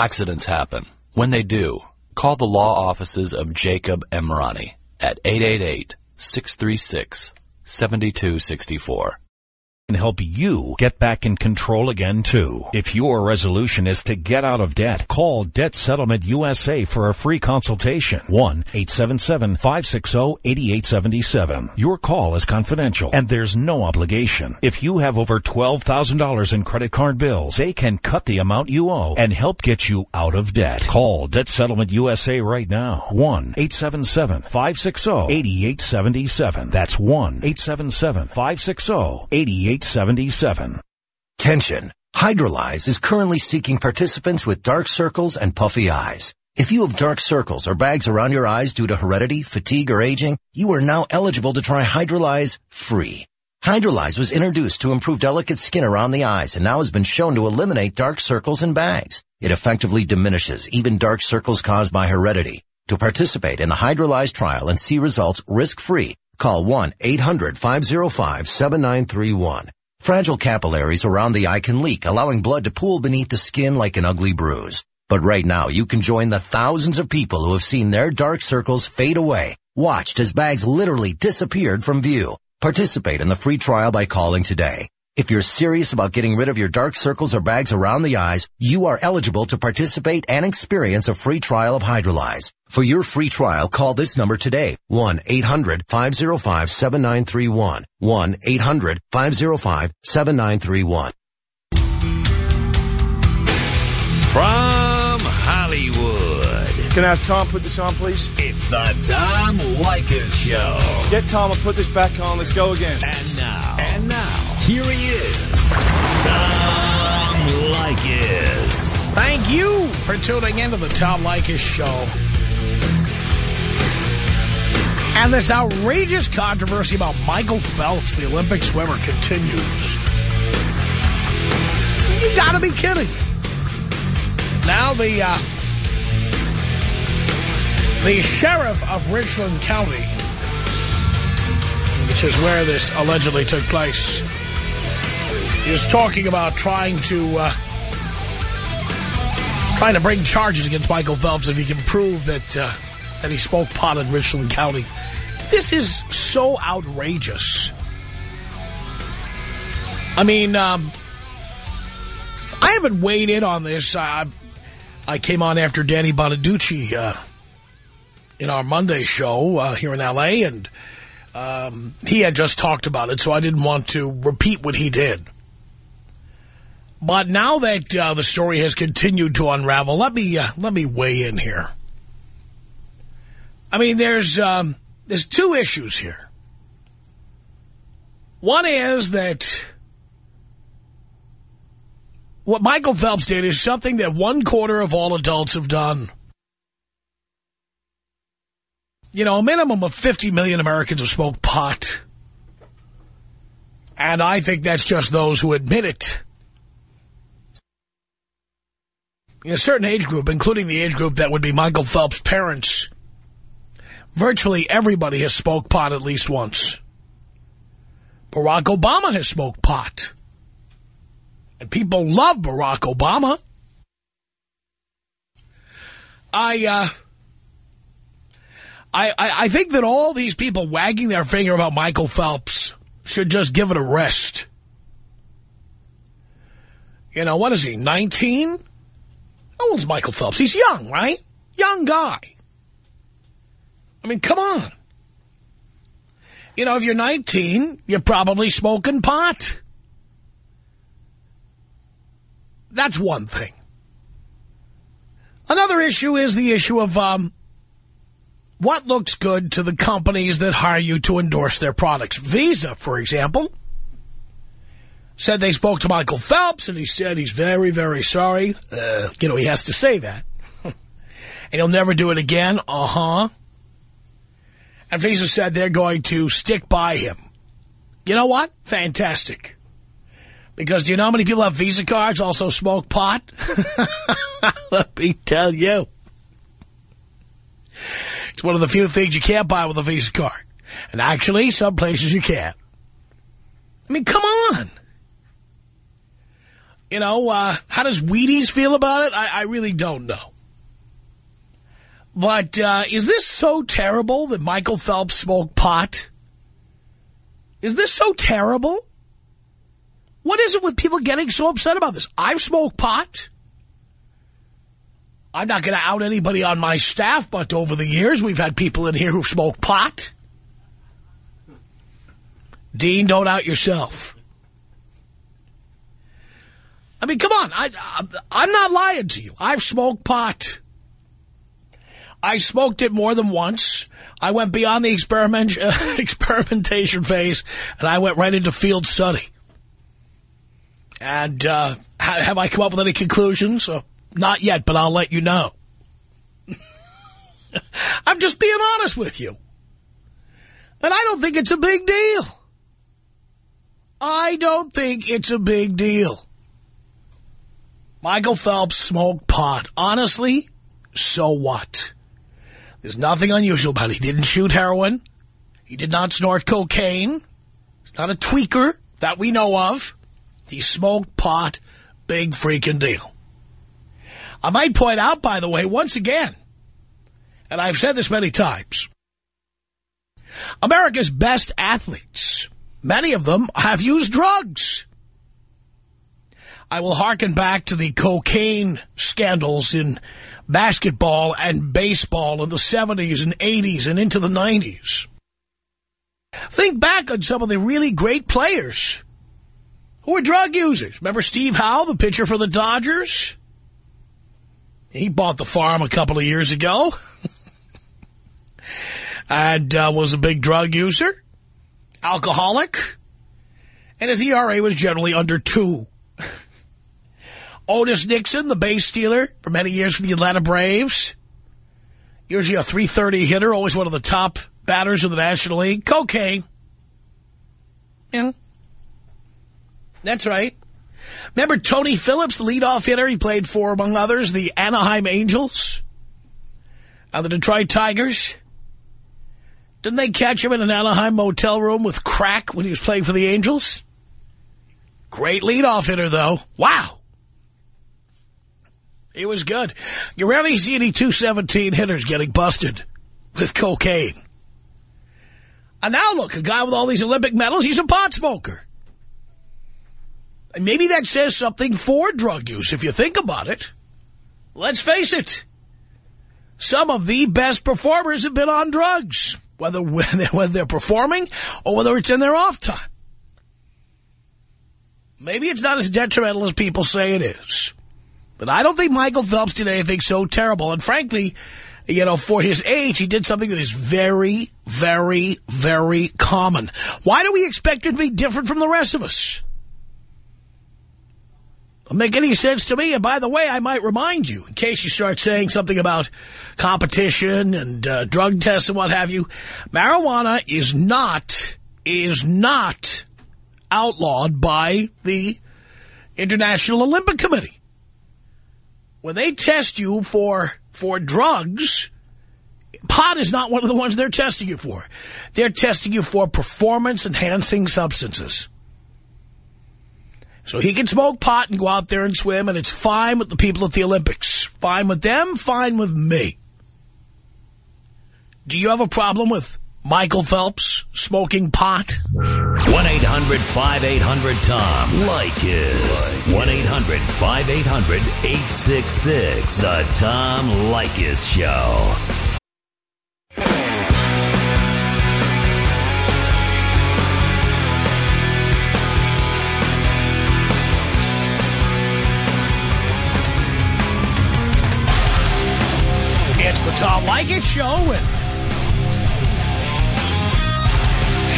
Accidents happen. When they do, call the law offices of Jacob Emrani at 888-636-7264 and help you get back in control again too. If your resolution is to get out of debt, call Debt Settlement USA for a free consultation. 1-877-560-8877. Your call is confidential and there's no obligation. If you have over $12,000 in credit card bills, they can cut the amount you owe and help get you out of debt. Call Debt Settlement USA right now. 1-877-560-8877. That's 1-877-560-8877. 877. Tension. Hydrolyze is currently seeking participants with dark circles and puffy eyes. If you have dark circles or bags around your eyes due to heredity, fatigue, or aging, you are now eligible to try Hydrolyze free. Hydrolyze was introduced to improve delicate skin around the eyes and now has been shown to eliminate dark circles and bags. It effectively diminishes even dark circles caused by heredity. To participate in the Hydrolyze trial and see results risk-free, Call 1-800-505-7931. Fragile capillaries around the eye can leak, allowing blood to pool beneath the skin like an ugly bruise. But right now, you can join the thousands of people who have seen their dark circles fade away, watched as bags literally disappeared from view. Participate in the free trial by calling today. If you're serious about getting rid of your dark circles or bags around the eyes, you are eligible to participate and experience a free trial of Hydrolyze. For your free trial, call this number today. 1-800-505-7931. 1-800-505-7931. From Hollywood. Can I have Tom put this on, please? It's the Tom Leykis Show. Get Tom and put this back on. Let's go again. And now. And now. Here he is. Tom Leykis. Thank you for tuning into the Tom Leykis Show. And this outrageous controversy about Michael Phelps, the Olympic swimmer, continues. You gotta be kidding. Now the, uh, the sheriff of Richland County, which is where this allegedly took place, is talking about trying to, uh, trying to bring charges against Michael Phelps if he can prove that, uh, that he spoke pot in Richland County. This is so outrageous. I mean, um, I haven't weighed in on this. I, I came on after Danny Bonaduce uh, in our Monday show uh, here in L.A., and um, he had just talked about it, so I didn't want to repeat what he did. But now that uh, the story has continued to unravel, let me uh, let me weigh in here. I mean, there's um, there's two issues here. One is that what Michael Phelps did is something that one quarter of all adults have done. You know, a minimum of 50 million Americans have smoked pot. And I think that's just those who admit it. In a certain age group, including the age group that would be Michael Phelps' parents, virtually everybody has smoked pot at least once. Barack Obama has smoked pot. And people love Barack Obama. I, uh, I, I, I think that all these people wagging their finger about Michael Phelps should just give it a rest. You know, what is he, 19? How old's Michael Phelps? He's young, right? Young guy. I mean, come on. You know, if you're 19, you're probably smoking pot. That's one thing. Another issue is the issue of um, what looks good to the companies that hire you to endorse their products. Visa, for example, said they spoke to Michael Phelps, and he said he's very, very sorry. Uh, you know, he has to say that. and he'll never do it again. Uh-huh. And Visa said they're going to stick by him. You know what? Fantastic. Because do you know how many people have Visa cards also smoke pot? Let me tell you. It's one of the few things you can't buy with a Visa card. And actually, some places you can't. I mean, come on. You know, uh, how does Wheaties feel about it? I, I really don't know. But uh, is this so terrible that Michael Phelps smoked pot? Is this so terrible? What is it with people getting so upset about this? I've smoked pot. I'm not going to out anybody on my staff, but over the years, we've had people in here who've smoked pot. Dean, don't out yourself. I mean, come on. I, I'm not lying to you. I've smoked pot. I smoked it more than once. I went beyond the experiment, uh, experimentation phase, and I went right into field study. And uh, have I come up with any conclusions? Uh, not yet, but I'll let you know. I'm just being honest with you. And I don't think it's a big deal. I don't think it's a big deal. Michael Phelps smoked pot. Honestly, so what? There's nothing unusual about it. He didn't shoot heroin. He did not snort cocaine. He's not a tweaker that we know of. He smoked pot. Big freaking deal. I might point out, by the way, once again, and I've said this many times, America's best athletes, many of them have used drugs. I will hearken back to the cocaine scandals in basketball and baseball in the 70s and 80s and into the 90s. Think back on some of the really great players who were drug users. Remember Steve Howe, the pitcher for the Dodgers? He bought the farm a couple of years ago and uh, was a big drug user, alcoholic, and his ERA was generally under two. Otis Nixon, the base stealer for many years for the Atlanta Braves. Usually a 330 hitter, always one of the top batters of the National League. Cocaine. Yeah. That's right. Remember Tony Phillips, the leadoff hitter? He played for, among others, the Anaheim Angels and the Detroit Tigers. Didn't they catch him in an Anaheim motel room with crack when he was playing for the Angels? Great leadoff hitter, though. Wow. It was good. You rarely see any 217 hitters getting busted with cocaine. And now look, a guy with all these Olympic medals, he's a pot smoker. And maybe that says something for drug use, if you think about it. Let's face it. Some of the best performers have been on drugs, whether, whether they're performing or whether it's in their off time. Maybe it's not as detrimental as people say it is. But I don't think Michael Phelps did anything so terrible. And frankly, you know, for his age, he did something that is very, very, very common. Why do we expect him to be different from the rest of us? Doesn't make any sense to me. And by the way, I might remind you, in case you start saying something about competition and uh, drug tests and what have you, marijuana is not, is not outlawed by the International Olympic Committee when they test you for for drugs, pot is not one of the ones they're testing you for. They're testing you for performance-enhancing substances. So he can smoke pot and go out there and swim, and it's fine with the people at the Olympics. Fine with them, fine with me. Do you have a problem with Michael Phelps smoking pot? 1-800-5800-TOM. Leykis. 1-800-5800-866. The Tom Leykis Show. It's the Tom Leykis Show with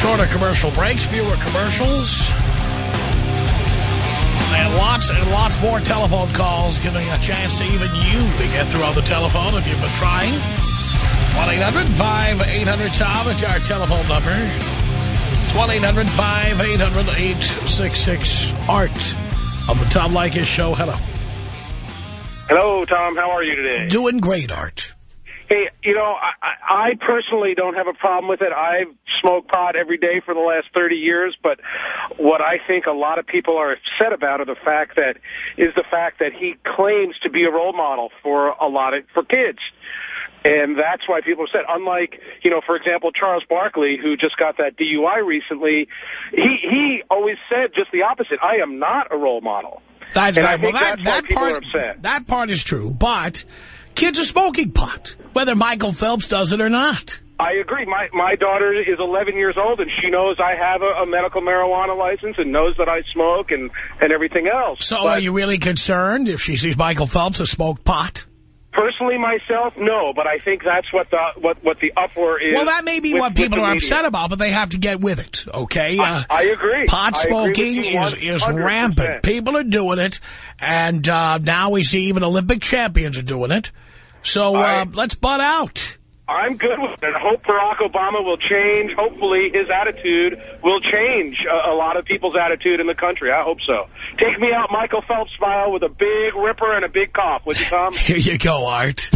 shorter commercial breaks, fewer commercials, and lots and lots more telephone calls, giving a chance to even you to get through on the telephone if you've been trying. 1-800-5800-TOM, it's our telephone number. It's 1-800-5800-866-ART on the Tom Leykis Show. Hello. Hello, Tom. How are you today? Doing great, Art. Hey, you know, I, I personally don't have a problem with it. I've smoked pot every day for the last 30 years, but what I think a lot of people are upset about are the fact that is the fact that he claims to be a role model for a lot of for kids. And that's why people said, unlike, you know, for example, Charles Barkley, who just got that DUI recently, he, he always said just the opposite. I am not a role model. That, and I well, think that, that's why that people part, are upset. That part is true, but kids are smoking pot, whether Michael Phelps does it or not. I agree. My my daughter is 11 years old, and she knows I have a, a medical marijuana license and knows that I smoke and, and everything else. So But are you really concerned if she sees Michael Phelps has smoked pot? Personally, myself, no, but I think that's what the what what the uproar is. Well, that may be with- what people are media. upset about, but they have to get with it, okay? I- I agree. Pot I agree smoking you is, is 100%. rampant. People are doing it, and uh, now we see even Olympic champions are doing it. So uh, I- let's butt out. I'm good with it. I hope Barack Obama will change. Hopefully, his attitude will change a, a lot of people's attitude in the country. I hope so. Take me out, Michael Phelps style, with a big ripper and a big cough. Would you, Tom? Here you go, Art.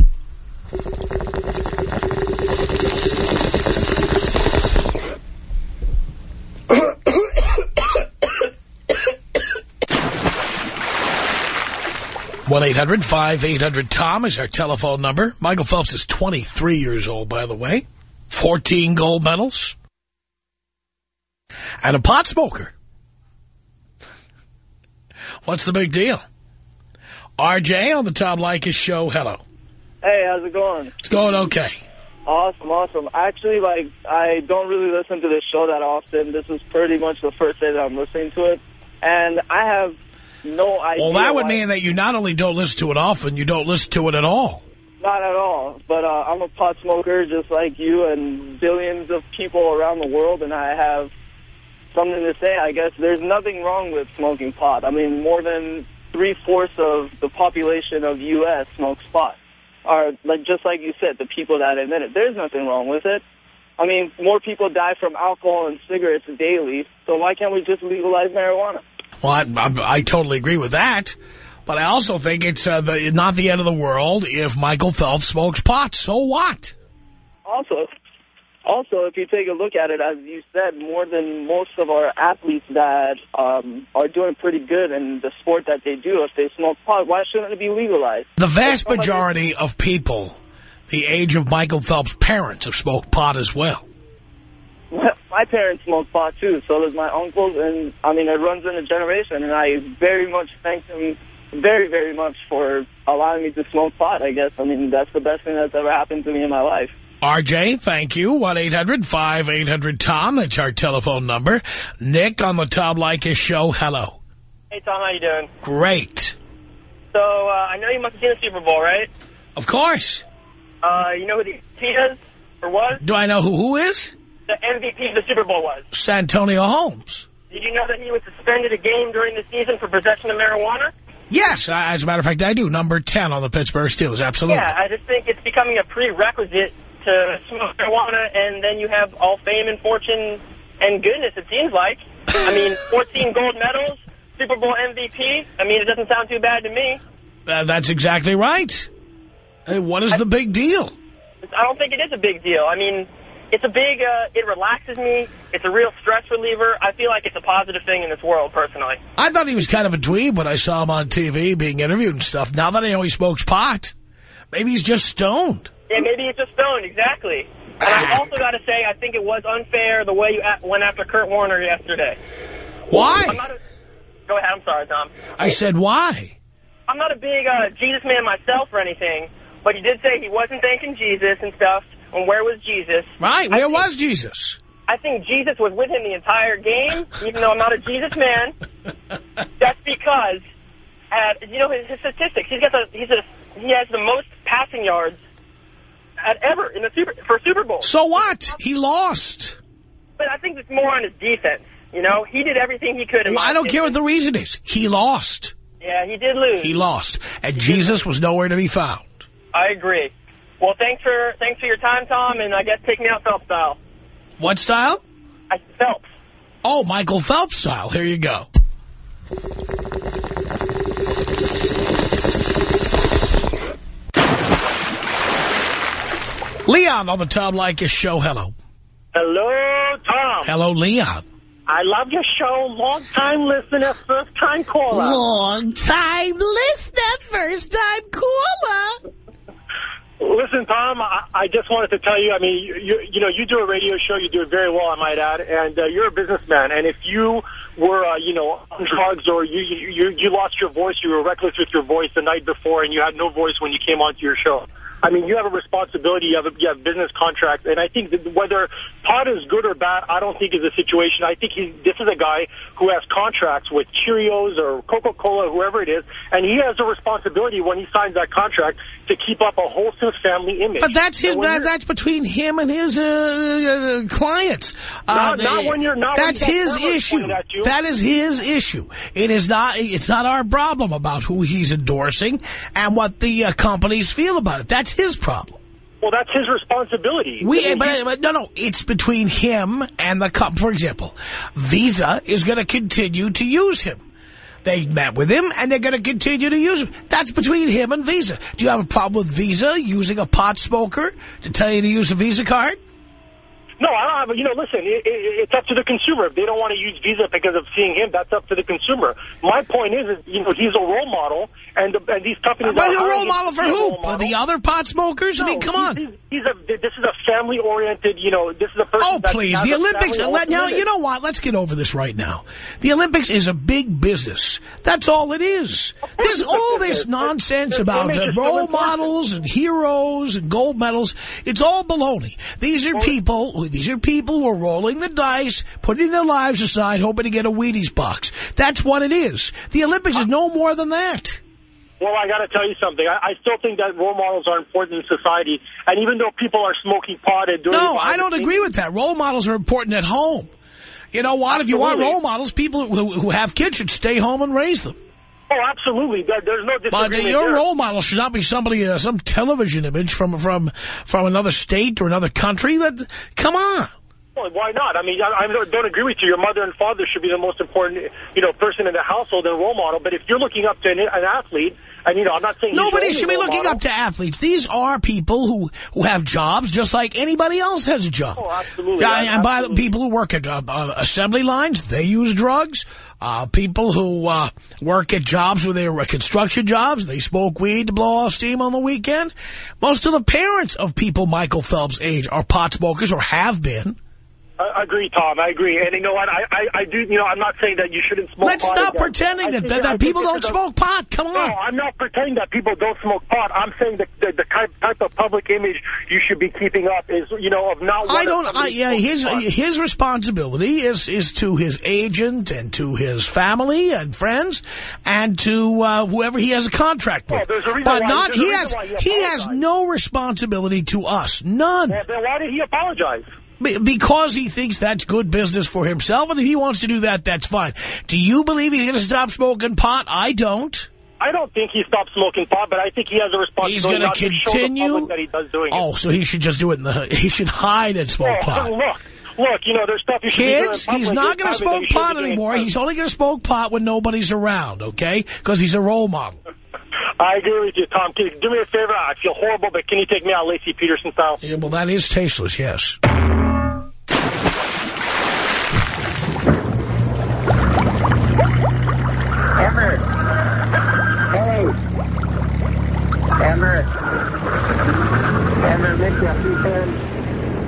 One 800 tom is our telephone number. Michael Phelps is 23 years old, by the way. 14 gold medals. And a pot smoker. What's the big deal? RJ on the Tom Leykis show. Hello. Hey, how's it going? It's going okay. Awesome, awesome. Actually, like, I don't really listen to this show that often. This is pretty much the first day that I'm listening to it. And I have no idea Well, that would why- mean that you not only don't listen to it often, you don't listen to it at all. Not at all. But uh, I'm a pot smoker just like you and billions of people around the world, and I have something to say, I guess. There's nothing wrong with smoking pot. I mean, more than three-fourths of the population of U.S. smokes pot. Are, like just like you said, the people that admit it. There's nothing wrong with it. I mean, more people die from alcohol and cigarettes daily, so why can't we just legalize marijuana? Well, I, I, I totally agree with that. But I also think it's uh, the, not the end of the world if Michael Phelps smokes pot. So what? Also, also, if you take a look at it, as you said, more than most of our athletes that um, are doing pretty good in the sport that they do, if they smoke pot, why shouldn't it be legalized? The vast majority of people the age of Michael Phelps' parents have smoked pot as well. My parents smoke pot too, so does my uncles, and I mean, it runs in a generation, and I very much thank them very, very much for allowing me to smoke pot, I guess. I mean, that's the best thing that's ever happened to me in my life. RJ, thank you. 1-800-5800-TOM. That's our telephone number. Nick on the Tom Leykis show. Hello. Hey, Tom, how you doing? Great. So, uh, I know you must have seen the Super Bowl, right? Of course. Uh, you know who the MVP is, or was? Do I know who who is? The MVP of the Super Bowl was. Santonio Holmes. Did you know that he was suspended a game during the season for possession of marijuana? Yes, as a matter of fact, I do. Number 10 on the Pittsburgh Steelers. Absolutely. Yeah, I just think it's becoming a prerequisite to smoke marijuana, and then you have all fame and fortune and goodness, it seems like. I mean, 14 gold medals, Super Bowl MVP. I mean, it doesn't sound too bad to me. Uh, that's exactly right. Hey, what is the big deal? I don't think it is a big deal. I mean, it's a big, uh, it relaxes me. It's a real stress reliever. I feel like it's a positive thing in this world, personally. I thought he was kind of a dweeb when I saw him on TV being interviewed and stuff. Now that I know he smokes pot, maybe he's just stoned. Yeah, maybe he's just stoned, exactly. And I also got to say, I think it was unfair the way you went after Kurt Warner yesterday. Why? I'm not a, go ahead, I'm sorry, Tom. I said, why? I'm not a big uh, Jesus man myself or anything, but he did say he wasn't thanking Jesus and stuff. And where was Jesus? Right, I where think- was Jesus? I think Jesus was with him the entire game, even though I'm not a Jesus man. That's because, at, you know, his, his statistics. He's got the he's a he has the most passing yards at ever in the super for Super Bowl. So what? He lost. But I think it's more on his defense. You know, he did everything he could. Well, I don't care what the reason is. He lost. Yeah, he did lose. He lost. And Jesus was nowhere to be found. I agree. Well, thanks for thanks for your time, Tom, and I guess take me out Phelps style. What style? I Phelps. Oh, Michael Phelps style. Here you go. Leon on the Tom Leykis show. Hello. Hello, Tom. Hello, Leon. I love your show. Long time listener, first time caller. Long time listener, first time caller. Listen, Tom, I, I just wanted to tell you, I mean, you, you, you know, you do a radio show, you do it very well, I might add, and uh, you're a businessman, and if you were, uh, you know, on drugs or you, you, you lost your voice, you were reckless with your voice the night before, and you had no voice when you came onto your show, I mean, you have a responsibility, you have, a, you have business contracts, and I think that whether pot is good or bad, I don't think is a situation. I think he's, this is a guy who has contracts with Cheerios or Coca-Cola, whoever it is, and he has a responsibility when he signs that contract to keep up a wholesome family image. But that's his. That, that's between him and his uh, uh, clients. Not, uh, not when you're not. That's his issue. That is his issue. It is not. It's not our problem about who he's endorsing and what the uh, companies feel about it. That's his problem. Well, that's his responsibility. We, but, but no, no, it's between him and the company. For example, Visa is going to continue to use him. They met with him, and they're going to continue to use him. That's between him and Visa. Do you have a problem with Visa using a pot smoker to tell you to use a Visa card? No, I don't have. You know, listen, it, it, it's up to the consumer. If they don't want to use Visa because of seeing him, that's up to the consumer. My point is, is you know, he's a role model, and, the, and these companies. A role model for who? For the other pot smokers? I mean, come on. He's, he's a. This is a family-oriented. You know, this is a person. Oh, please. The Olympics. Let, now, you know what? Let's get over this right now. The Olympics is a big business. That's all it is. There's all this nonsense about uh, role models and heroes and gold medals. It's all baloney. These are people. who- These are people who are rolling the dice, putting their lives aside, hoping to get a Wheaties box. That's what it is. The Olympics is no more than that. Well, I got to tell you something. I, I still think that role models are important in society, and even though people are smoking pot and doing. No, I don't agree with that. Role models are important at home. You know what? If you want role models, people who, who have kids should stay home and raise them. Oh, absolutely. There, there's no But your there. role model should not be somebody, uh, some television image from from from another state or another country. That come on. Well, why not? I mean, I, I don't agree with you. Your mother and father should be the most important, you know, person in the household and role model. But if you're looking up to an, an athlete, and you know, I'm not saying Nobody should be looking model. up to athletes. These are people who who have jobs just like anybody else has a job. Oh, absolutely. Yeah, and by the Absolutely. people who work at uh, uh, assembly lines, they use drugs. Uh, people who uh, work at jobs where they're uh, construction jobs, they smoke weed to blow off steam on the weekend. Most of the parents of people Michael Phelps' age are pot smokers or have been. I agree, Tom. I agree. And you know what? I, I, I do, you know, I'm not saying that you shouldn't smoke Let's stop again. pretending that, that, that people don't is a- smoke pot. Come on. No. I'm not pretending that people don't smoke pot. I'm saying that the, the type, type of public image you should be keeping up is, you know, of not I don't. I, yeah, his pot. his responsibility is is to his agent and to his family and friends and to uh, whoever he has a contract with. Well, there's a but why- not he has he he has no responsibility to us. None. Well, then why did he apologize? Be- Because he thinks that's good business for himself, and if he wants to do that, that's fine. Do you believe he's going to stop smoking pot? I don't. I don't think he stopped smoking pot, but I think he has a responsibility He's going to not show the continue. public that he does doing Oh, so he should just do it in the. He should hide and smoke Well, pot. look, look, you know, there's stuff you should Kids, he's not going to smoke pot doing anymore. He's only going to smoke pot when nobody's around, okay? Because he's a role model. I agree with you, Tom. Can you do me a favor? I feel horrible, but can you take me out Laci Peterson style? Yeah, well, that is tasteless, yes.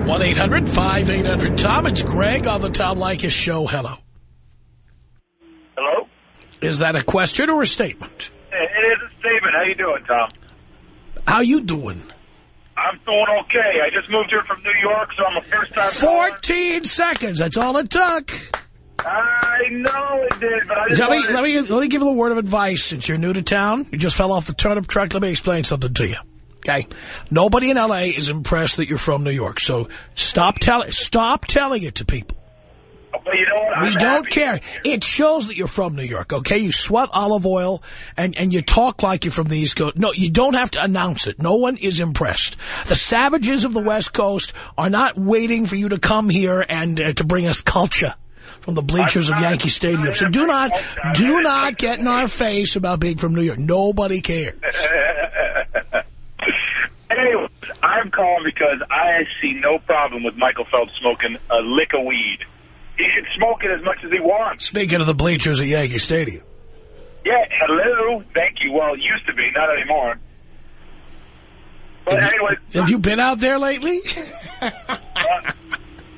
1-800-5800-TOM. It's Greg on the Tom Leykis Show. Hello. Hello? Is that a question or a statement? It is a statement. How you doing, Tom? How you doing? I'm doing okay. I just moved here from New York, so I'm a first-time caller. 14 seconds. That's all it took. I know it did, but I just Let me, let, me, let me give you a word of advice since you're new to town. You just fell off the turnip truck. Let me explain something to you. Okay? Nobody in L.A. is impressed that you're from New York. So stop, tell, stop telling it to people. But you know what? We I'm don't care. It shows that you're from New York, okay? You sweat olive oil and, and you talk like you're from the East Coast. No, you don't have to announce it. No one is impressed. The savages of the West Coast are not waiting for you to come here and uh, to bring us culture from the bleachers of Yankee Stadium. So do not, do not get in our face about being from New York. Nobody cares. Anyway, I'm calling because I see no problem with Michael Phelps smoking a lick of weed. He should smoke it as much as he wants. Speaking of the bleachers at Yankee Stadium. Yeah, hello. Thank you. Well, it used to be, not anymore. But anyway, Have you been out there lately? Uh,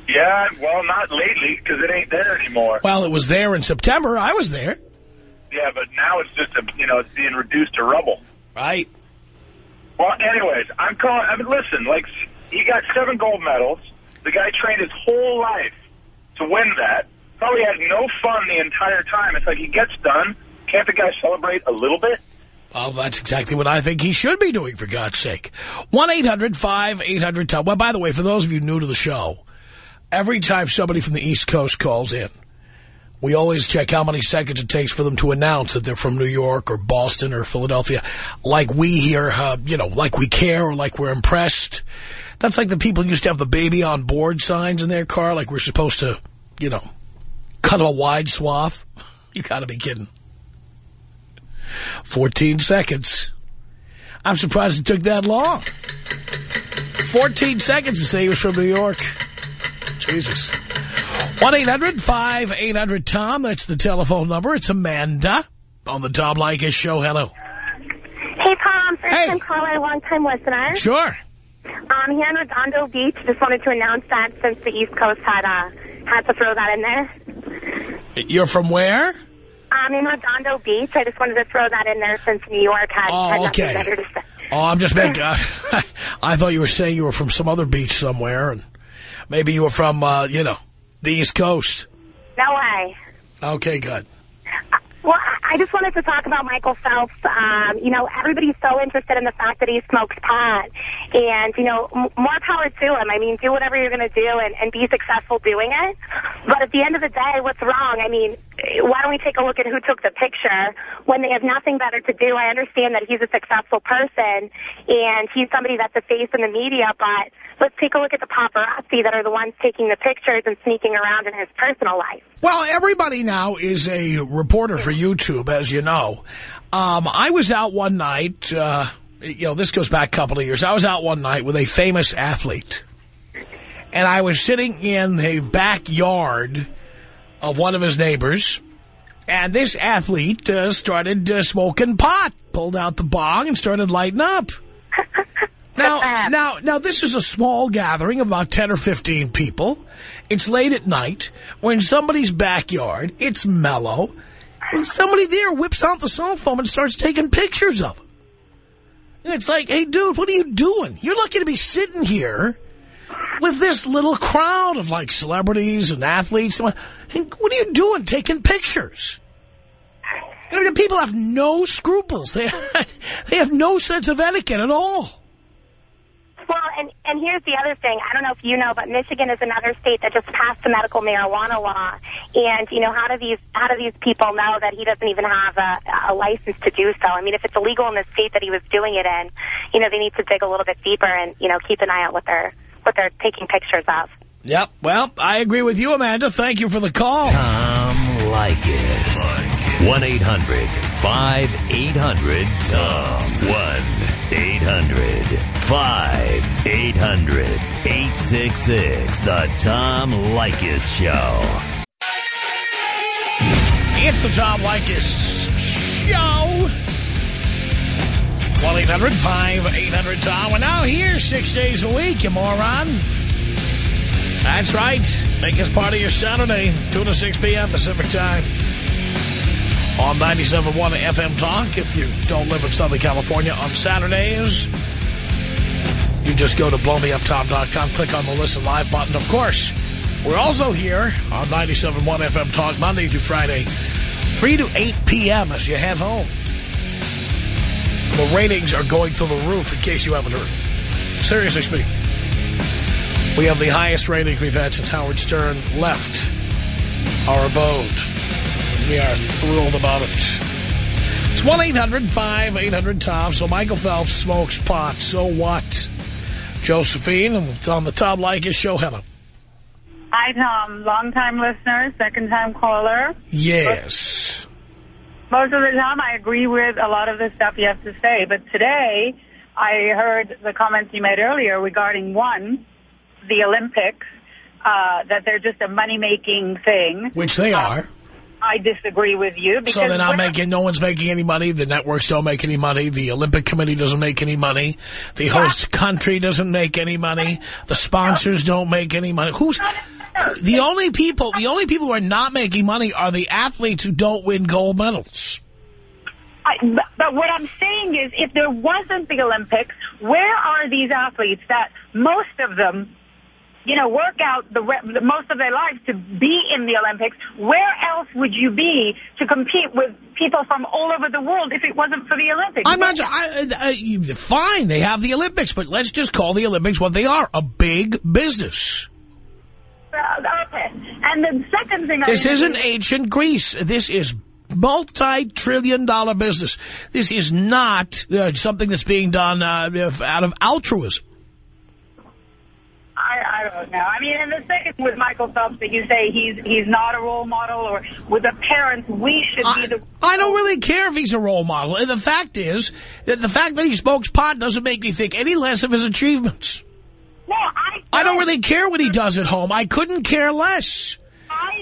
yeah, well, not lately because it ain't there anymore. well, it was there in September. I was there. Yeah, but now it's just a, you know, it's being reduced to rubble. Right. Well, anyways, I'm calling. I mean, listen, like he got seven gold medals. The guy trained his whole life to win that. Probably had no fun the entire time. It's like he gets done. Can't the guy celebrate a little bit? Well, that's exactly what I think he should be doing, for God's sake. 1-800-5800-TOM. Well, by the way, for those of you new to the show, every time somebody from the East Coast calls in, we always check how many seconds it takes for them to announce that they're from New York or Boston or Philadelphia. Like we here, uh, you know, like we care or like we're impressed. That's like the people used to have the baby on board signs in their car, like we're supposed to, you know, cut a wide swath. You gotta be kidding. 14 seconds. I'm surprised it took that long. 14 seconds to say he was from New York. Jesus. 1-800-5800-TOM. That's the telephone number. It's Amanda on the Tom Leykis show. Hello. Hey, Tom. First Hey. time caller, long time listener. Sure. Um, here in Redondo Beach, just wanted to announce that since the East Coast had uh, had to throw that in there. You're from where? I'm um, in Redondo Beach, I just wanted to throw that in there since New York had, Oh, had nothing okay. better to say. Oh, I'm just making... Uh, I thought you were saying you were from some other beach somewhere, and maybe you were from, uh, you know, the East Coast. No way. Okay, good. Well, I just wanted to talk about Michael Phelps. Um, you know, everybody's so interested in the fact that he smokes pot. And, you know, more power to him. I mean, do whatever you're going to do and, and be successful doing it. But at the end of the day, what's wrong? I mean, why don't we take a look at who took the picture when they have nothing better to do? I understand that he's a successful person and he's somebody that's a face in the media, but let's take a look at the paparazzi that are the ones taking the pictures and sneaking around in his personal life. Well, everybody now is a reporter for YouTube, as you know. Um, I was out one night, uh, you know, this goes back a couple of years. I was out one night with a famous athlete. And I was sitting in the backyard of one of his neighbors. And this athlete uh, started uh, smoking pot, pulled out the bong and started lighting up. Now, now, now, this is a small gathering of about 10 or 15 people. It's late at night. We're in somebody's backyard. It's mellow. And somebody there whips out the cell phone and starts taking pictures of. And it's like, hey, dude, what are you doing? You're lucky to be sitting here with this little crowd of, like, celebrities and athletes. And what are you doing taking pictures? I mean, people have no scruples. They, they have no sense of etiquette at all. Well, and, and here's the other thing. I don't know if you know, but Michigan is another state that just passed the medical marijuana law. And, you know, how do these how do these people know that he doesn't even have a, a license to do so? I mean, if it's illegal in the state that he was doing it in, you know, they need to dig a little bit deeper and, you know, keep an eye out what they're, what they're taking pictures of. Yep. Well, I agree with you, Amanda. Thank you for the call. Tom Leykis. 1-800 5800-TOM. 1-800-5800-866. The Tom Leykis Show. It's the Tom Leykis Show. 1-800-5800-TOM. We're now here six days a week, you moron. That's right. Make us part of your Saturday, 2 to 6 p.m. Pacific time. On 97.1 FM Talk. If you don't live in Southern California on Saturdays, you just go to blowmeuptom.com, click on the Listen Live button. Of course, we're also here on 97.1 FM Talk, Monday through Friday, 3 to 8 p.m. as you head home. The ratings are going through the roof, in case you haven't heard. Seriously speaking. We have the highest ratings we've had since Howard Stern left our abode. We are thrilled about it. It's 1-800-5800-TOM. So Michael Phelps smokes pot. So what? Josephine, it's on the Tom Leykis show. Hello. Hi, Tom. Long-time listener, second-time caller. Yes. Most of the time, I agree with a lot of the stuff you have to say. But today, I heard the comments you made earlier regarding one, the Olympics, uh, that they're just a money-making thing. Which they are. I disagree with you. Because So they're not making, no one's making any money. The networks don't make any money. The Olympic Committee doesn't make any money. The host country doesn't make any money. The sponsors don't make any money. Who's, the only people, the only people who are not making money are the athletes who don't win gold medals. I, but, but what I'm saying is, if there wasn't the Olympics, where are these athletes that most of them, you know, work out the, re- the most of their lives to be in the Olympics? Where else would you be to compete with people from all over the world if it wasn't for the Olympics? I'm not, I, fine, they have the Olympics, but let's just call the Olympics what they are, a big business. Uh, okay. And the second thing This isn't ancient Greece. This is multi-trillion dollar business. This is not uh, something that's being done uh, out of altruism. I, I don't know. I mean, and the second with Michael Phelps that you say he's he's not a role model, or with the parents, we should be the. I don't really care if he's a role model. And the fact is that the fact that he smokes pot doesn't make me think any less of his achievements. No, I. I don't really care what he does at home. I couldn't care less.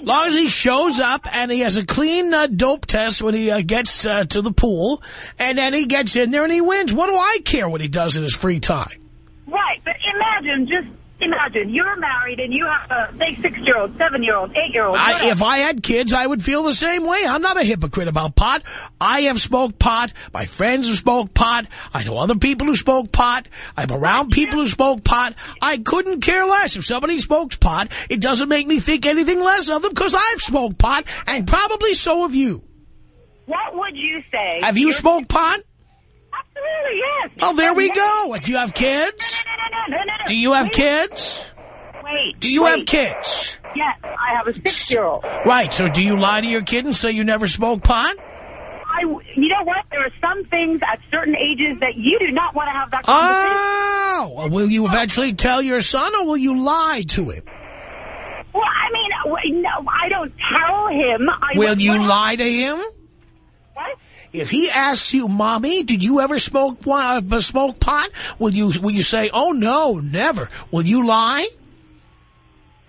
As long as he shows up and he has a clean uh, dope test when he uh, gets uh, to the pool, and then he gets in there and he wins. What do I care what he does in his free time? Right, but imagine, just imagine, you're married and you have a, say, six-year-old, seven-year-old, eight-year-old. I, if I had kids, I would feel the same way. I'm not a hypocrite about pot. I have smoked pot. My friends have smoked pot. I know other people who smoke pot. I'm around people who smoke pot. I couldn't care less. If somebody smokes pot, it doesn't make me think anything less of them because I've smoked pot, and probably so have you. What would you say? Have you smoked pot? Absolutely, yes. Oh, there we go. Do you have kids? No, no, no, no. Do you have kids? Wait. Do you have kids? Yes, I have a six-year-old. Right, so do you lie to your kid and say you never smoked pot? I, you know what? There are some things at certain ages that you do not want to have that conversation. Oh, will you eventually tell your son or will you lie to him? Well, I mean, no, I don't tell him. I Will you lie to him? If he asks you, Mommy, did you ever smoke uh, smoke pot? Will you will you say, Oh no, never? Will you lie?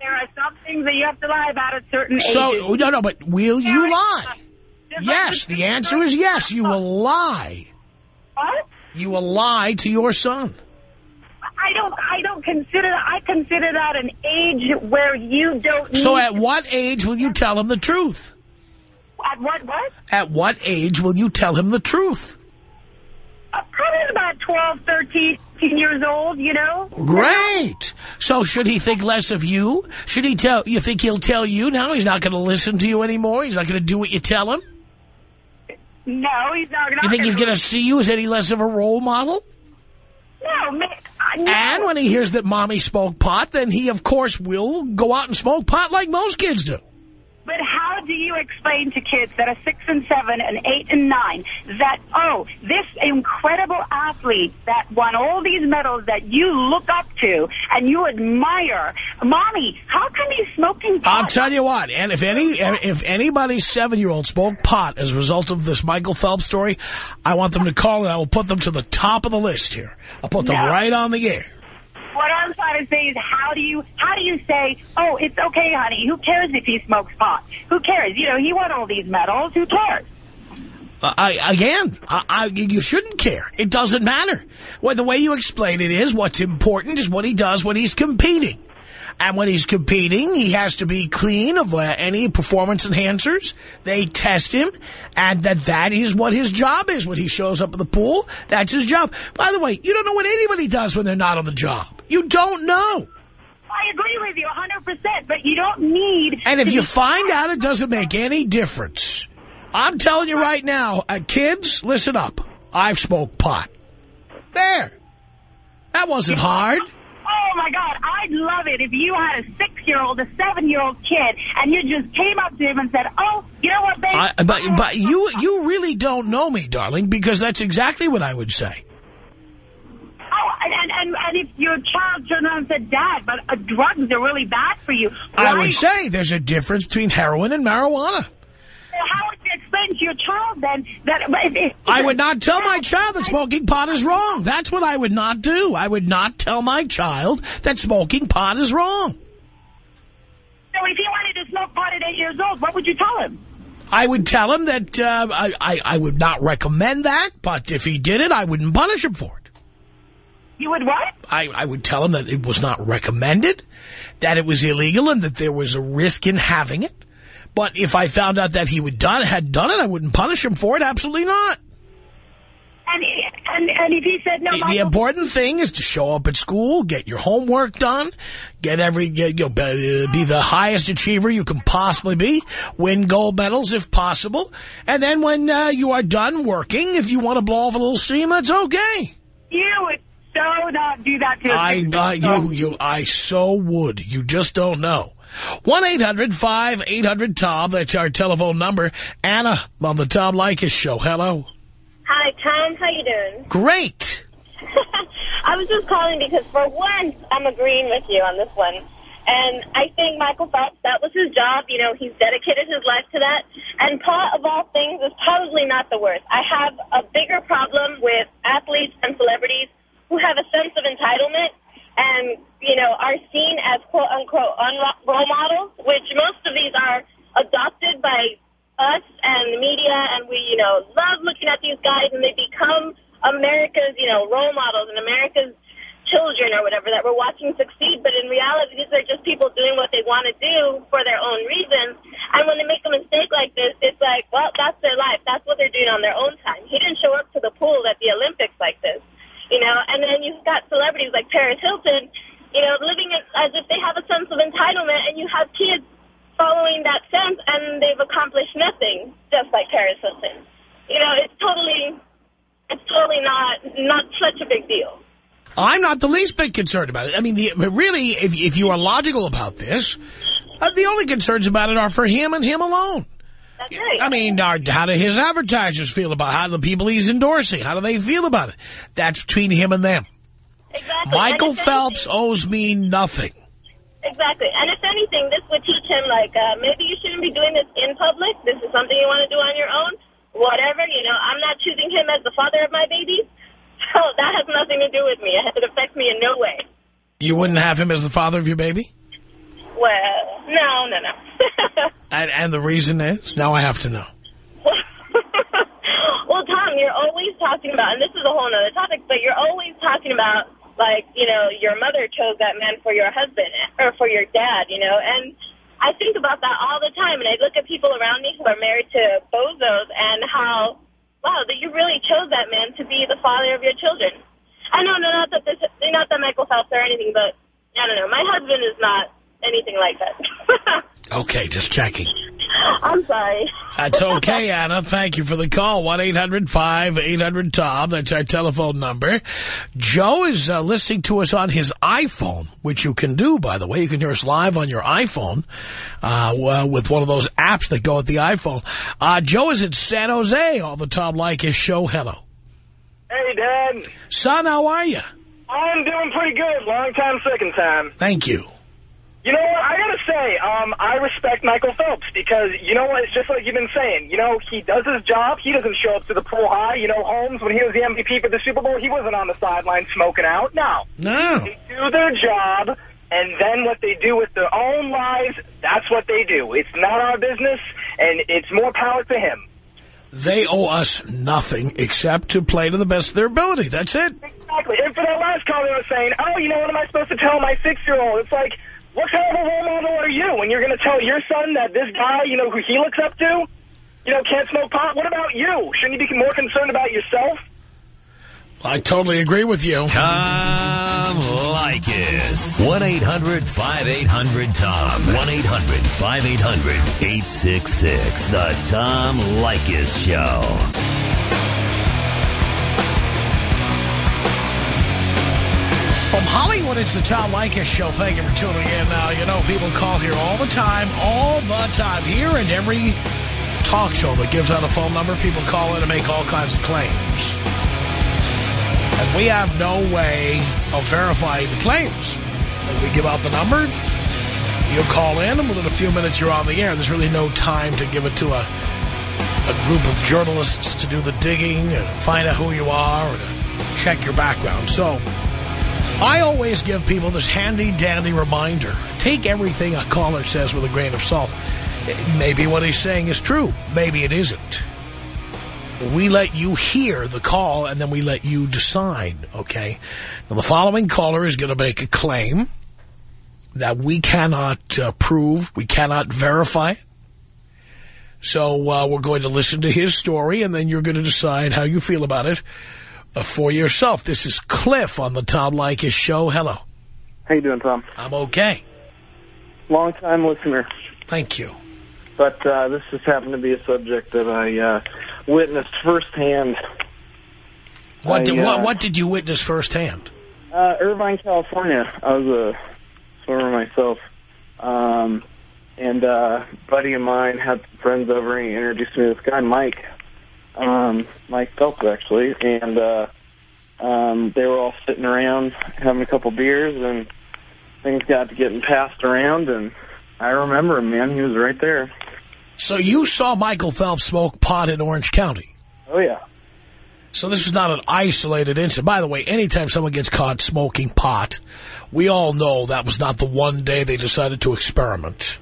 There are some things that you have to lie about at certain So ages. no, no, but will you lie? Yes, the answer is yes. You will lie. What? You will lie to your son. I don't. I don't consider. I consider that an age where you don't. So at what age will you tell him the truth? At what? What? At what age will you tell him the truth? Uh, probably about 12, 13, 15 years old. You know. Great. So should he think less of you? Should he tell, you think he'll tell you now he's not going to listen to you anymore? He's not going to do what you tell him? No, he's not. going to. You think he's going to see you as any less of a role model? No, ma- uh, no. And when he hears that mommy smoked pot, then he, of course, will go out and smoke pot like most kids do. Do you explain to kids that are six and seven and eight and nine that, oh, this incredible athlete that won all these medals that you look up to and you admire, Mommy, how come he's smoking pot? I'll tell you what, and if any if anybody's seven-year-old smoked pot as a result of this Michael Phelps story, I want them to call and I will put them to the top of the list here. I'll put them No. right on the air. What I'm trying to say is how do you how do you say, oh, it's okay, honey, who cares if he smokes pot? Who cares? You know, he won all these medals. Who cares? Uh, I, again, I, I, you shouldn't care. It doesn't matter. Well, the way you explain it is what's important is what he does when he's competing. And when he's competing, he has to be clean of uh, any performance enhancers. They test him, and that that is what his job is. When he shows up at the pool, that's his job. By the way, you don't know what anybody does when they're not on the job. You don't know. I agree with you 100%, but you don't need... And if you find out, it doesn't make any difference. I'm telling you right now, uh, kids, listen up. I've smoked pot. There. That wasn't hard. Oh, my God, I'd love it if you had a six-year-old, a seven-year-old kid, and you just came up to him and said, oh, you know what, babe? I, but but you you really don't know me, darling, because that's exactly what I would say. And, if your child turned around and said, Dad, but uh, drugs are really bad for you. I would say there's a difference between heroin and marijuana. How would your explain to your child then that... If, if, I would not tell my child that smoking pot is wrong. That's what I would not do. I would not tell my child that smoking pot is wrong. So if he wanted to smoke pot at eight years old, what would you tell him? I would tell him that uh, I, I, I would not recommend that, but if he did it, I wouldn't punish him for it. You would what? I, I would tell him that it was not recommended, that it was illegal, and that there was a risk in having it. But if I found out that he would done had done it, I wouldn't punish him for it. Absolutely not. And, and, and if he said no, The, the important thing is to show up at school, get your homework done, get every get, you know, be, be the highest achiever you can possibly be, win gold medals if possible, and then when uh, you are done working, if you want to blow off a little steam, that's okay. you would so not do that to a I, six- uh, you, you, I so would. You just don't know. 1-800-5800-TOM. That's our telephone number. Anna on the Tom Leykis show. Hello. Hi, Tom. How you doing? Great. I was just calling because for once I'm agreeing with you on this one. And I think Michael Phelps, that was his job. You know, he's dedicated his life to that. And pot, of all things, is probably not the worst. I have a bigger problem with athletes and celebrities who have a sense of entitlement and, you know, are seen as quote-unquote unro- role models, which most of these are adopted by us and the media, and we, you know, love looking at these guys, and they become America's, you know, role models and America's children or whatever that we're watching succeed. But in reality, these are just people doing what they want to do for their own reasons. And when they make a mistake like this, it's like, well, that's their life. That's what they're doing on their own time. He didn't show up to the pool at the Olympics like this, you know. And then you've got celebrities like Paris Hilton, you know, living as if they have a sense of entitlement, and you have kids following that sense, and they've accomplished nothing, just like Paris Hilton. You know, it's totally, it's totally not not such a big deal. I'm not the least bit concerned about it. I mean, the, really, if, if you are logical about this, uh, the only concerns about it are for him and him alone. I mean, how do his advertisers feel about it? How do the people he's endorsing, how do they feel about it? That's between him and them. Exactly. Michael Phelps owes me nothing. Exactly. And if anything, this would teach him, like, uh, maybe you shouldn't be doing this in public. This is something you want to do on your own. Whatever, you know, I'm not choosing him as the father of my babies. So that has nothing to do with me. It affects me in no way. You wouldn't have him as the father of your baby? Well, no, no, no. And, and the reason is? Now I have to know. well, Tom, you're always talking about, and this is a whole other topic, but you're always talking about, like, you know, your mother chose that man for your husband, or for your dad, you know, and I think about that all the time, and I look at people around me who are married to bozos, and how, wow, that you really chose that man to be the father of your children. I know, no, not that this, not that Michael Phelps or anything, but I don't know. My husband is not anything like that. Okay, just checking. I'm sorry. That's okay, Anna. Thank you for the call. 1-800-5800-TOM. That's our telephone number. Joe is uh, listening to us on his iPhone, which you can do, by the way. You can hear us live on your iPhone uh, with one of those apps that go with the iPhone. Uh, Joe is in San Jose All the Tom Leykis show. Hello. Hey, Dad. Son, how are you? I'm doing pretty good. Long time, second time. Thank you. You know what? I gotta say, um, I respect Michael Phelps because, you know what, it's just like you've been saying. You know, he does his job. He doesn't show up to the pool high. You know, Holmes, when he was the MVP for the Super Bowl, he wasn't on the sideline smoking out. No. No. They do their job, and then what they do with their own lives, that's what they do. It's not our business, and it's more power to him. They owe us nothing except to play to the best of their ability. That's it. Exactly. And for that last caller was saying, oh, you know, what am I supposed to tell my six-year-old? It's like, what kind of a role model are you when you're going to tell your son that this guy, you know, who he looks up to, you know, can't smoke pot? What about you? Shouldn't you be more concerned about yourself? I totally agree with you. Tom Leykis. 1-800-5800-TOM. 1-800-5800-866. The Tom Leykis Show. From Hollywood, it's the Tom Leykis Show. Thank you for tuning in. Now, you know, people call here all the time, all the time. Here and every talk show that gives out a phone number, people call in and make all kinds of claims. And we have no way of verifying the claims. We give out the number, you call in, and within a few minutes you're on the air. There's really no time to give it to a, a group of journalists to do the digging and find out who you are and check your background. So I always give people this handy-dandy reminder. Take everything a caller says with a grain of salt. Maybe what he's saying is true. Maybe it isn't. We let you hear the call, and then we let you decide, okay? Now, the following caller is going to make a claim that we cannot uh, prove, we cannot verify. So uh, we're going to listen to his story, and then you're going to decide how you feel about it for yourself. This is Cliff on the Tom Leykis show. Hello. How you doing, Tom? I'm okay. Long time listener. Thank you. But uh, this just happened to be a subject that I uh, witnessed firsthand. What, I, did, uh, what, did you witness firsthand? Uh, Irvine, California. I was a swimmer myself. Um, and uh, a buddy of mine had some friends over and he introduced me to this guy, Mike. Um, Mike Phelps, actually. And uh, um, they were all sitting around having a couple beers and things got to getting passed around. And I remember him, man. He was right there. So you saw Michael Phelps smoke pot in Orange County? Oh, yeah. So this was not an isolated incident. By the way, anytime someone gets caught smoking pot, we all know that was not the one day they decided to experiment.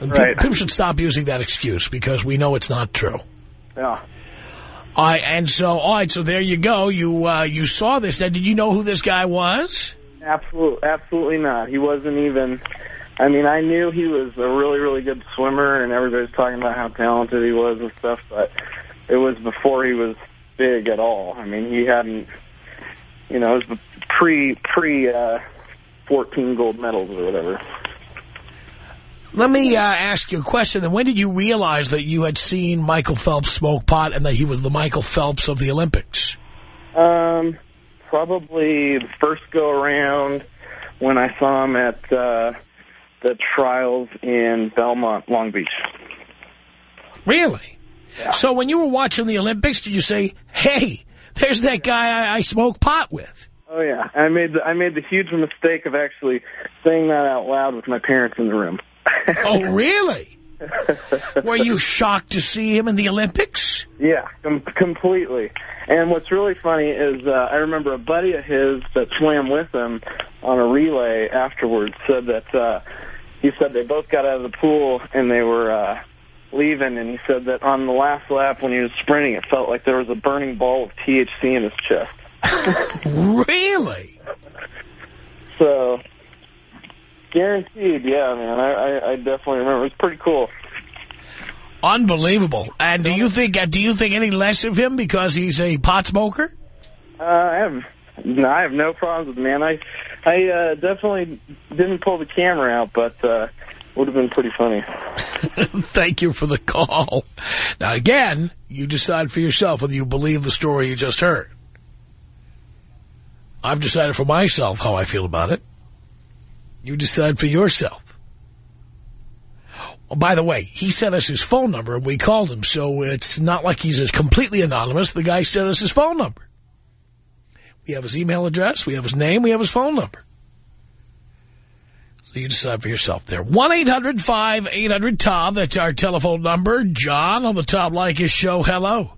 And Right. people should stop using that excuse because we know it's not true. Yeah. I and so all right, so there you go. You uh, you saw this. Now, did you know who this guy was? Absolutely, absolutely not. He wasn't even. I mean, I knew he was a really, really good swimmer, and everybody's talking about how talented he was and stuff. But it was before he was big at all. I mean, he hadn't. You know, it was pre pre uh, fourteen gold medals or whatever. Let me uh, ask you a question. Then, when did you realize that you had seen Michael Phelps smoke pot and that he was the Michael Phelps of the Olympics? Um, probably the first go around when I saw him at uh, the trials in Belmont, Long Beach. Really? So when you were watching the Olympics, did you say, "Hey, there's that guy I, I smoke pot with"? Oh yeah, I made the, I made the huge mistake of actually saying that out loud with my parents in the room. oh, really? Were you shocked to see him in the Olympics? Yeah, com completely. And what's really funny is uh, I remember a buddy of his that swam with him on a relay afterwards said that uh, he said they both got out of the pool and they were uh, leaving, and he said that on the last lap when he was sprinting, it felt like there was a burning ball of THC in his chest. really? So, guaranteed, yeah, man. I, I, I definitely remember. It was pretty cool. Unbelievable. And do you think uh, do you think any less of him because he's a pot smoker? Uh, I have no, I have no problems with it, man. I I uh, definitely didn't pull the camera out, but uh, would have been pretty funny. Thank you for the call. Now, again, you decide for yourself whether you believe the story you just heard. I've decided for myself how I feel about it. You decide for yourself. Oh, by the way, he sent us his phone number and we called him, so it's not like he's completely anonymous. The guy sent us his phone number. We have his email address, we have his name, we have his phone number. So you decide for yourself there. 1-800-5800-TOM, that's our telephone number. John on the Tom Leykis show, hello.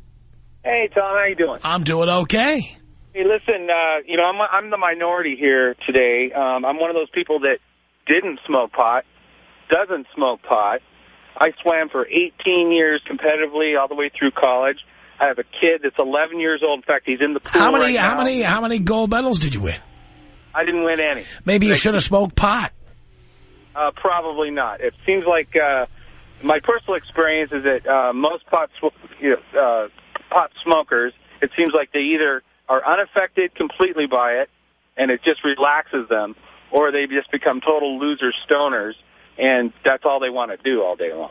Hey, Tom, how you doing? I'm doing okay. Hey, listen, uh, you know, I'm I'm the minority here today. Um, I'm one of those people that didn't smoke pot, doesn't smoke pot. I swam for 18 years competitively all the way through college. I have a kid that's 11 years old. In fact, he's in the pool How many, right how now. many, how many gold medals did you win? I didn't win any. Maybe you should have smoked pot. Uh, probably not. It seems like uh, my personal experience is that uh, most pot sw you know, uh, pot smokers, it seems like they either are unaffected completely by it, and it just relaxes them, or they just become total loser stoners, and that's all they want to do all day long.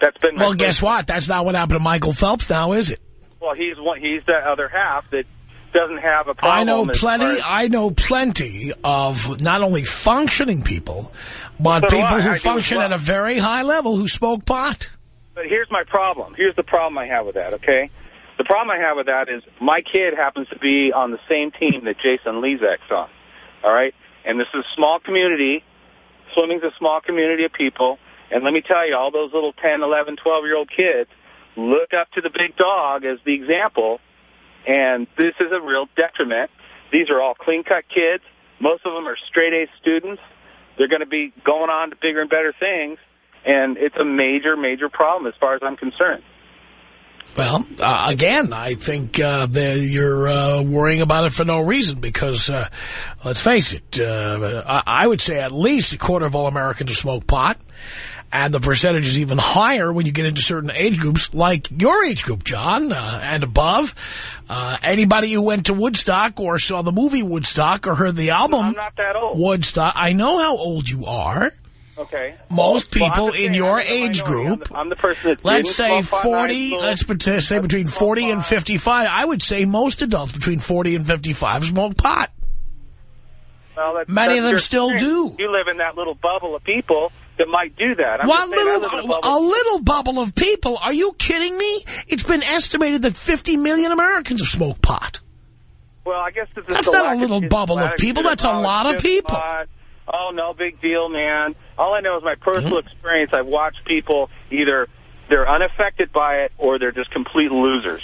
That's been Well, guess what? That's not what happened to Michael Phelps now, is it? well. He's one. He's the other half that doesn't have a problem. I know plenty. I know plenty of not only functioning people, but So people who I function well. at a very high level who smoke pot. But here's my problem. Here's the problem I have with that, okay? The problem I have with that is my kid happens to be on the same team that Jason Lezak's on, all right? And this is a small community. Swimming's a small community of people. And let me tell you, all those little 10, 11, 12-year-old kids look up to the big dog as the example, and this is a real detriment. These are all clean-cut kids. Most of them are straight-A students. They're going to be going on to bigger and better things, and it's a major, major problem as far as I'm concerned. Well, uh, again, I think uh, that you're uh, worrying about it for no reason because, uh, let's face it, uh, I, I would say at least a quarter of all Americans smoke pot. And the percentage is even higher when you get into certain age groups, like your age group, John, uh, and above. Uh, anybody who went to Woodstock or saw the movie Woodstock or heard the album I'm not that old. Woodstock, I know how old you are. Okay. Most Well, people in your age group, I'm the, I'm the person that let's say didn't smoke pot in high 40, let's say between 40 and 55. I would say most adults between 40 and 55 smoke pot. Well, that's, Many that's of them still experience. do. You live in that little bubble of people that might do that. I'm One just saying little, live a a, little bubble of people. Are you kidding me? It's been estimated that 50 million Americans have smoked pot. Well, I guess That's not a little bubble of people. That's a lot of people. pot. Oh, no big deal, man. All I know is my personal Mm-hmm. experience. I've watched people either they're unaffected by it or they're just complete losers.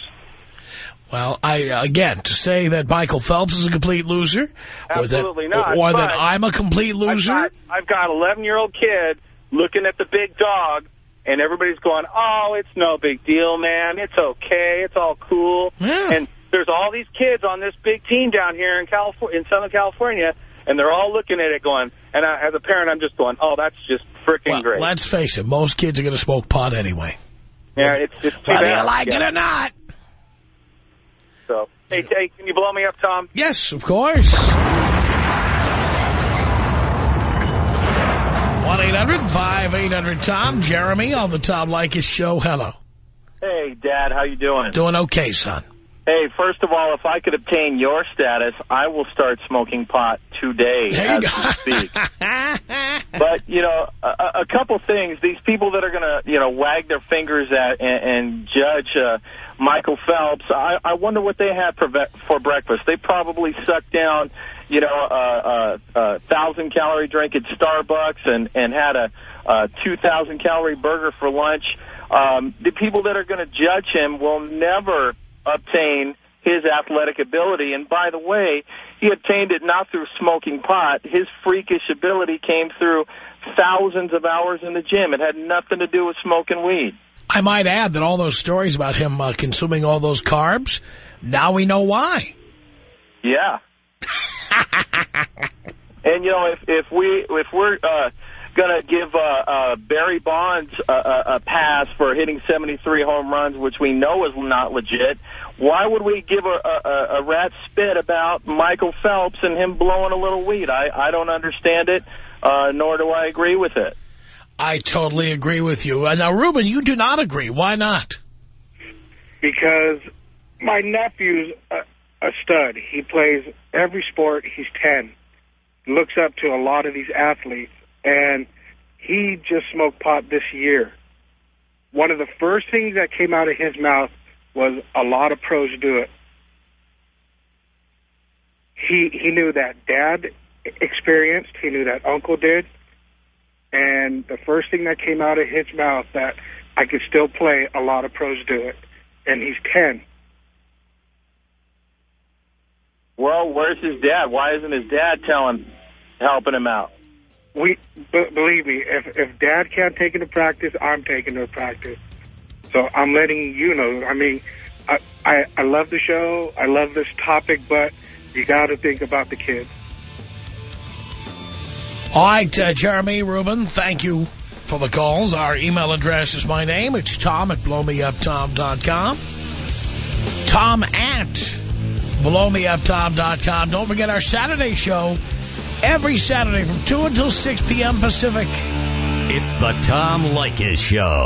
Well, I again to say that Michael Phelps is a complete loser, or that not, or that I'm a complete loser. I've got, I've got 11 year old kid looking at the big dog, and everybody's going, "Oh, it's no big deal, man. It's okay. It's all cool." And there's all these kids on this big team down here in California, in Southern California, and they're all looking at it going. And I, as a parent, I'm just going, "Oh, that's just freaking Well, great." let's face it, most kids are going to smoke pot anyway. yeah, it's just too Whether bad. you like Yeah. it or not. So, hey, hey, can you blow me up, Tom? Yes, of course. 1-800-5800-TOM. Jeremy on the Tom Leykis Show. Hello. Hey, Dad, how you doing? Doing okay, son. Hey, first of all, if I could obtain your status, I will start smoking pot today There you as go. we speak. but, you know, a, a couple things. These people that are going to, you know, wag their fingers at and, and judge uh, Michael Phelps, I, I wonder what they had for, for breakfast. They probably sucked down, you know, a, a, a thousand calorie drink at Starbucks and, and had a, a 2,000 calorie burger for lunch. Um, the people that are going to judge him will never obtain his athletic ability. And by the way, he obtained it not through smoking pot. His freakish ability came through thousands of hours in the gym. It had nothing to do with smoking weed. I might add that all those stories about him uh, consuming all those carbs, now we know why. Yeah. and you know, if if we if we're uh, gonna give uh, uh, Barry Bonds a, a, a pass for hitting 73 home runs, which we know is not legit, why would we give a, a, a rat spit about Michael Phelps and him blowing a little weed? I I don't understand it, uh, nor do I agree with it. I totally agree with you. Uh, now, Ruben, you do not agree. Why not? because my nephew's a, a stud. He plays every sport. He's 10. Looks up to a lot of these athletes, and he just smoked pot this year. One of the first things that came out of his mouth was a lot of pros do it. He he knew that dad experienced. He knew that uncle did. And the first thing that came out of his mouth that I could still play, a lot of pros do it. And he's 10. Well, where's his dad? Why isn't his dad telling, helping him out? We b- believe me, if if Dad can't take him to practice, I'm taking him to practice. So I'm letting you know. I mean, I I, I love the show. I love this topic, but you got to think about the kids. All right, uh, Jeremy, Rubin, thank you for the calls. Our email address is my name. It's Tom at blowmeuptom.com. Tom at blowmeuptom.com. Don't forget our Saturday show every Saturday from 2 until 6 p.m. Pacific. It's the Tom Leykis Show.